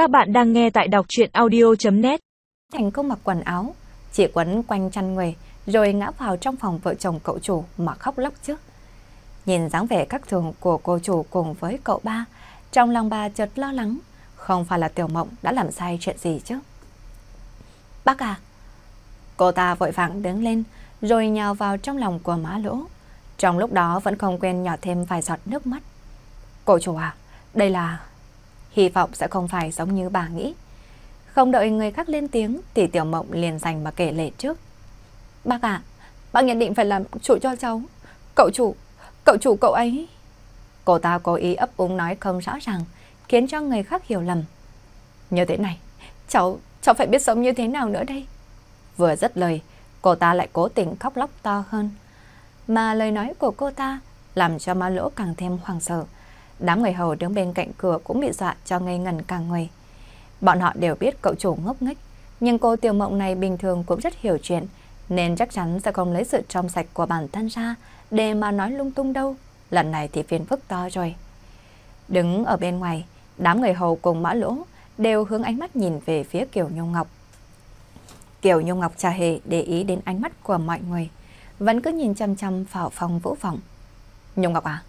Các bạn đang nghe tại đọc chuyện audio.net Thành không mặc quần áo, chỉ quấn quanh chăn người, rồi ngã vào trong phòng vợ chồng cậu chủ mà khóc lóc trước. Nhìn dáng vẻ các thường của cô chủ cùng với cậu ba, trong lòng bà chợt lo lắng, không phải là tiểu mộng đã làm sai chuyện gì chứ. Bác à! Cô ta vội vàng đứng lên, rồi nhào vào trong lòng của má lỗ. Trong lúc đó vẫn không quên nhỏ thêm vài giọt nước mắt. Cô chủ à, đây là... Hy vọng sẽ không phải giống như bà nghĩ. Không đợi người khác lên tiếng thì Tiểu Mộng liền dành mà kể lệ trước. Bác ạ, bác nhận định phải làm chủ cho cháu. Cậu chủ, cậu chủ cậu ấy. Cô ta cố ý ấp úng nói không rõ ràng, khiến cho người khác hiểu lầm. Như thế này, cháu, cháu phải biết sống như thế nào nữa đây? Vừa dứt lời, cô ta lại cố tình khóc lóc to hơn. Mà lời nói của cô ta làm cho ma lỗ càng thêm hoang sợ. Đám người hầu đứng bên cạnh cửa cũng bị dọa cho ngây ngần cả người. Bọn họ đều biết cậu chủ ngốc nghếch, nhưng cô tiểu mộng này bình thường cũng rất hiểu chuyện, nên chắc chắn sẽ không lấy sự trong sạch của bản thân ra để mà nói lung tung đâu. Lần này thì phiền phức to rồi. Đứng ở bên ngoài, đám người hầu cùng mã lỗ đều hướng ánh mắt nhìn về phía Kiều Nhung Ngọc. Kiều Nhung Ngọc chả hề để ý đến ánh mắt của mọi người, vẫn cứ nhìn chăm chăm vào phòng vũ phòng. Nhung Ngọc à?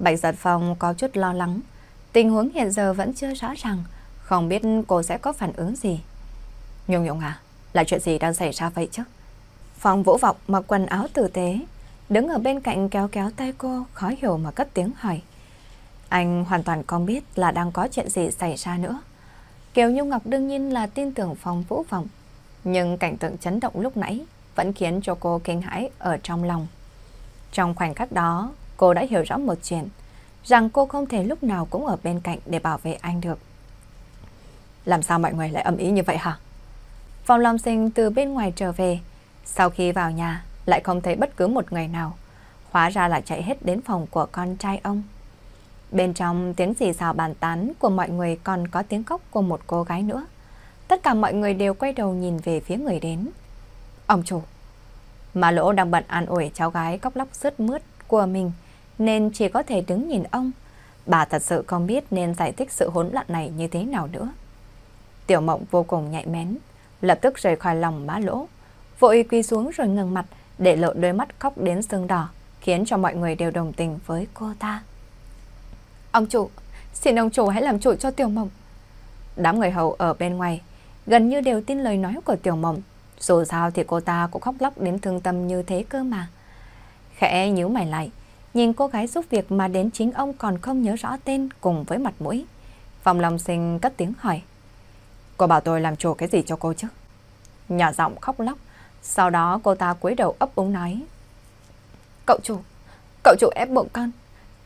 Bạch giật phòng có chút lo lắng. Tình huống hiện giờ vẫn chưa rõ ràng, không biết cô sẽ có phản ứng gì. Nhung Nhung à, là chuyện gì đang xảy ra vậy chứ? Phòng vũ vọng mặc quần áo tử tế, đứng ở bên cạnh kéo kéo tay cô, khó hiểu mà cất tiếng hỏi. Anh hoàn toàn không biết là đang có chuyện gì xảy ra nữa. Kiều Nhung Ngọc đương nhiên là tin tưởng phòng vũ vọng, nhưng cảnh tượng chấn động lúc nãy vẫn khiến cho cô kinh hãi ở trong lòng. Trong khoảnh khắc đó, cô đã hiểu rõ một chuyện, rằng cô không thể lúc nào cũng ở bên cạnh để bảo vệ anh được. Làm sao mọi người lại âm ý như vậy hả? Phòng Long Sinh từ bên ngoài trở về, sau khi vào nhà lại không thấy bất cứ một người nào, hóa ra là chạy hết đến phòng của con trai ông. Bên trong tiếng xì xào bàn tán của mọi người còn có tiếng khóc của một cô gái nữa. Tất cả mọi người đều quay đầu nhìn về phía người đến. Ông chủ. Mà lỗ đang bận an ủi cháu gái cóc lóc sướt mướt của mình, nên chỉ có thể đứng nhìn ông. Bà thật sự không biết nên giải thích sự hỗn loạn này như thế nào nữa. Tiểu mộng vô cùng nhạy mén, lập tức rời khỏi lòng má lỗ, vội quỳ xuống rồi ngừng mặt để lộ đôi mắt khóc đến sưng đỏ, khiến cho mọi người đều đồng tình với cô ta. Ông chủ, xin ông chủ hãy làm chủ cho tiểu mộng. Đám người hầu ở bên ngoài gần như đều tin lời nói của tiểu mộng, dù sao thì cô ta cũng khóc lóc đến thương tâm như thế cơ mà. Khẽ nhíu mày lại, nhìn cô gái giúp việc mà đến chính ông còn không nhớ rõ tên cùng với mặt mũi. Phòng lòng sinh cất tiếng hỏi. Cô bảo tôi làm chủ cái gì cho cô chứ? Nhỏ giọng khóc lóc, sau đó cô ta cúi đầu ấp úng nói. Cậu chủ, cậu chủ ép buộc con,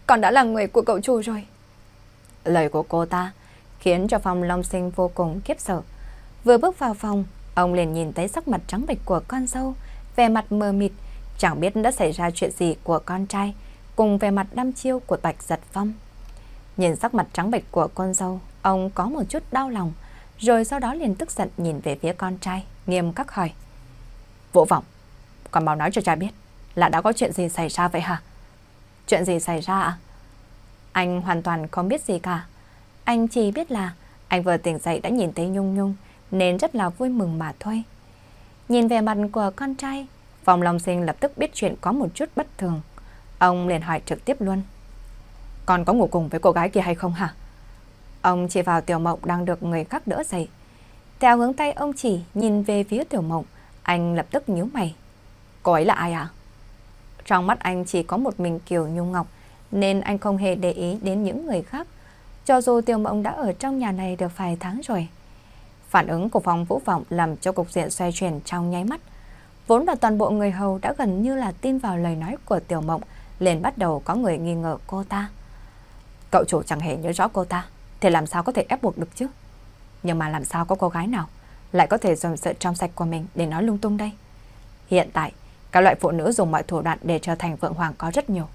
con đã là người của cậu chủ rồi. Lời của cô ta khiến cho phòng long sinh vô cùng kiếp sợ. Vừa bước vào phòng, ông liền nhìn thấy sắc mặt trắng bệch của con dâu, vẻ mặt mờ mịt, chẳng biết đã xảy ra chuyện gì của con trai, cùng vẻ mặt đăm chiêu của Bạch Giật Phong. Nhìn sắc mặt trắng bệch của con dâu, ông có một chút đau lòng, rồi sau đó liền tức giận nhìn về phía con trai, nghiêm khắc hỏi. Vũ vọng, còn bảo nói cho cha biết, là đã có chuyện gì xảy ra vậy hả? Chuyện gì xảy ra ạ? Anh hoàn toàn không biết gì cả. Anh chỉ biết là anh vừa tỉnh dậy đã nhìn thấy Nhung Nhung, nên rất là vui mừng mà thôi. Nhìn về mặt của con trai, vòng Long Sinh lập tức biết chuyện có một chút bất thường. Ông liền hỏi trực tiếp luôn. còn có ngủ cùng với cô gái kia hay không hả? Ông chỉ vào Tiểu Mộng đang được người khác đỡ dậy. Theo hướng tay ông chỉ nhìn về phía Tiểu Mộng, anh lập tức nhíu mày. Cô ấy là ai ạ? Trong mắt anh chỉ có một mình Kiều Nhung Ngọc, nên anh không hề để ý đến những người khác. Cho dù Tiểu Mộng đã ở trong nhà này được vài tháng rồi. Phản ứng của phòng vũ vọng làm cho cục diện xoay chuyển trong nháy mắt. Vốn là toàn bộ người hầu đã gần như là tin vào lời nói của Tiểu Mộng, liền bắt đầu có người nghi ngờ cô ta. Cậu chủ chẳng hề nhớ rõ cô ta, thì làm sao có thể ép buộc được chứ? Nhưng mà làm sao có cô gái nào lại có thể dùng sự trong sạch của mình để nói lung tung đây? Hiện tại, các loại phụ nữ dùng mọi thủ đoạn để trở thành vượng hoàng có rất nhiều.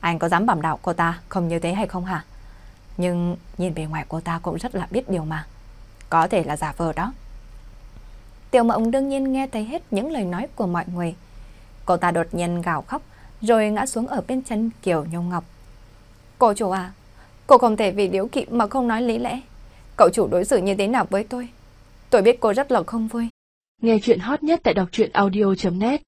Anh có dám bảo đạo cô ta không như thế hay không hả? Nhưng nhìn bề ngoài cô ta cũng rất là biết điều mà. Có thể là giả vờ đó. Tiểu mộng đương nhiên nghe thấy hết những lời nói của mọi người. Cô ta đột nhiên gào khóc, rồi ngã xuống ở bên chân Kiều Nhung Ngọc. Cô chủ à, cô không thể vì điếu kỵ mà không nói lý lẽ. cậu chủ đối xử như thế nào với tôi. Tôi biết cô rất là không vui. Nghe chuyện hot nhất tại đọc truyện audio.net